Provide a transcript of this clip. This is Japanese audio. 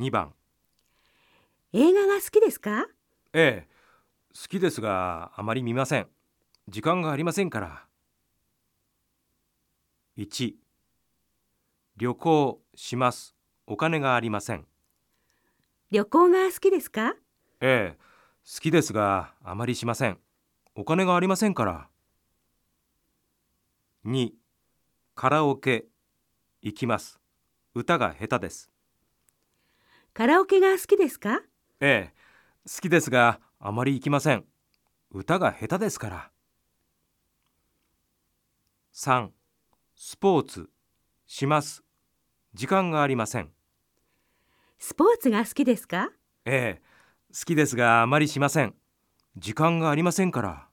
2番。映画が好きですか？ええ好きですがあまり見ません。時間がありませんから。1旅行します。お金がありません。旅行が好きですか？ええ好きですがあまりしません。お金がありませんから。2カラオケ行きます。歌が下手ですカラオケが好きですか？ええ好きですがあまり行きません。歌が下手ですから。3スポーツ。します。時間がありません。スポーツが好きですか？ええ好きですがあまりしません。時間がありませんから